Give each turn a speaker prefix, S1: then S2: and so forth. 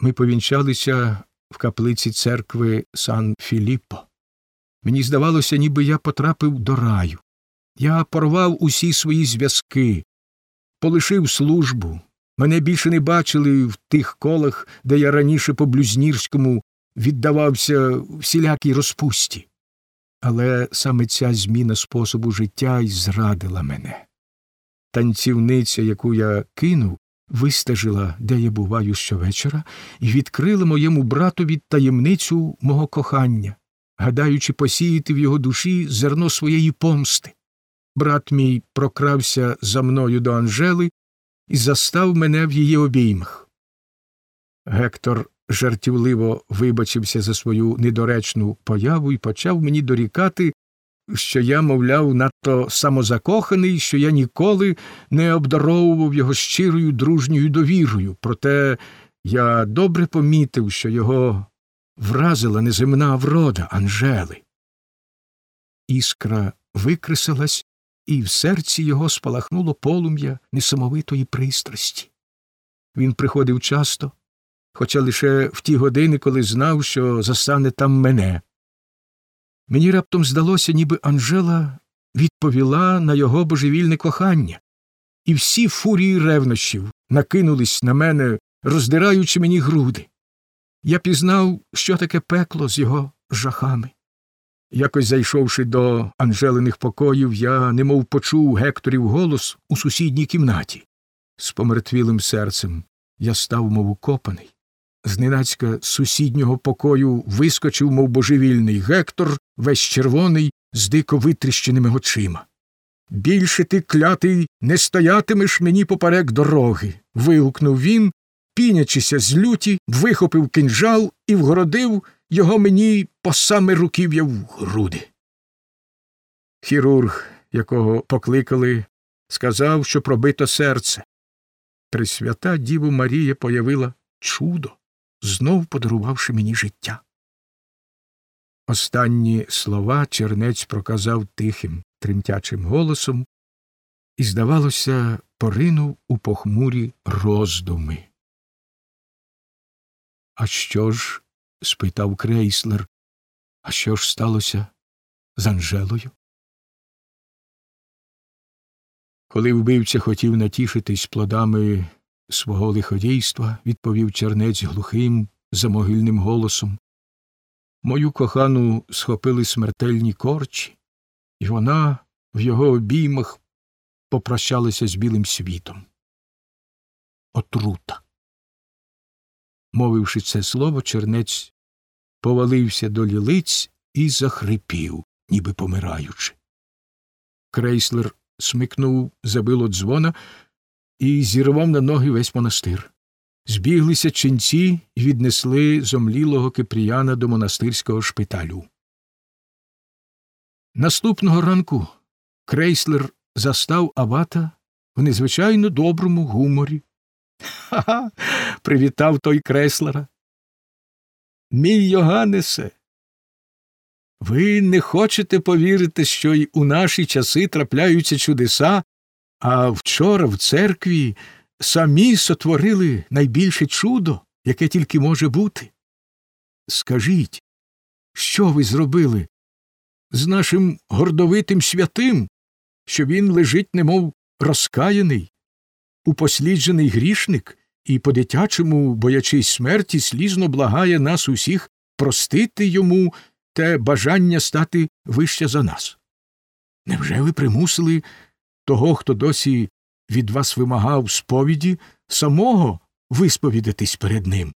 S1: ми повінчалися в каплиці церкви Сан Філіппо. Мені здавалося, ніби я потрапив до раю. Я порвав усі свої зв'язки, полишив службу. Мене більше не бачили в тих колах, де я раніше по блюзнірському віддавався всілякій розпусті. Але саме ця зміна способу життя й зрадила мене. Танцівниця, яку я кинув, вистежила, де я буваю щовечора, і відкрила моєму братові таємницю мого кохання, гадаючи посіяти в його душі зерно своєї помсти. Брат мій прокрався за мною до Анжели і застав мене в її обіймах. Гектор жартівливо вибачився за свою недоречну появу і почав мені дорікати, що я, мовляв, надто самозакоханий, що я ніколи не обдаровував його щирою дружньою довірою, проте я добре помітив, що його вразила неземна врода Анжели. Іскра викресилась, і в серці його спалахнуло полум'я несамовитої пристрасті. Він приходив часто, хоча лише в ті години, коли знав, що застане там мене. Мені раптом здалося, ніби Анжела відповіла на його божевільне кохання, і всі фурії ревнощів накинулись на мене, роздираючи мені груди. Я пізнав, що таке пекло з його жахами. Якось зайшовши до Анжелиних покоїв, я немов почув Гекторів голос у сусідній кімнаті. З помертвілим серцем я став, мов укопаний. Зненацька сусіднього покою вискочив, мов божевільний Гектор, весь червоний, з дико витріщеними очима. Більше ти, клятий, не стоятимеш мені поперек дороги. вигукнув він, пінячися з люті, вихопив кинжал і вгородив його мені по саме руків'я в груди. Хірург, якого покликали, сказав, що пробито серце. Пресвята Діву Марія появила чудо, знов подарувавши мені життя. Останні слова чернець проказав тихим, тремтячим голосом і, здавалося, поринув у похмурі роздуми. А що ж? спитав крейслер. А що ж сталося з Анжелою? Коли вбивця хотів натішитись плодами свого лиходійства, відповів чернець глухим, замогильним голосом. Мою кохану схопили смертельні корчі, і вона в його обіймах попрощалася з білим світом. Отрута. Мовивши це слово, чернець повалився до лілиць і захрипів, ніби помираючи. Крейслер смикнув забило дзвона і зірвав на ноги весь монастир. Збіглися ченці і віднесли зомлілого кипріяна до монастирського шпиталю. Наступного ранку крейслер застав абата в незвичайно доброму гуморі. Ха. ха привітав той креслера. Мій Йоганнесе, ви не хочете повірити, що й у наші часи трапляються чудеса, а вчора в церкві самі сотворили найбільше чудо, яке тільки може бути. Скажіть, що ви зробили з нашим гордовитим святим, що він лежить, немов розкаяний, упосліджений грішник і по дитячому, боячись смерті, слізно благає нас усіх простити йому те бажання стати вище за нас. Невже ви примусили того, хто досі від вас вимагав сповіді, самого висповідатись перед ним?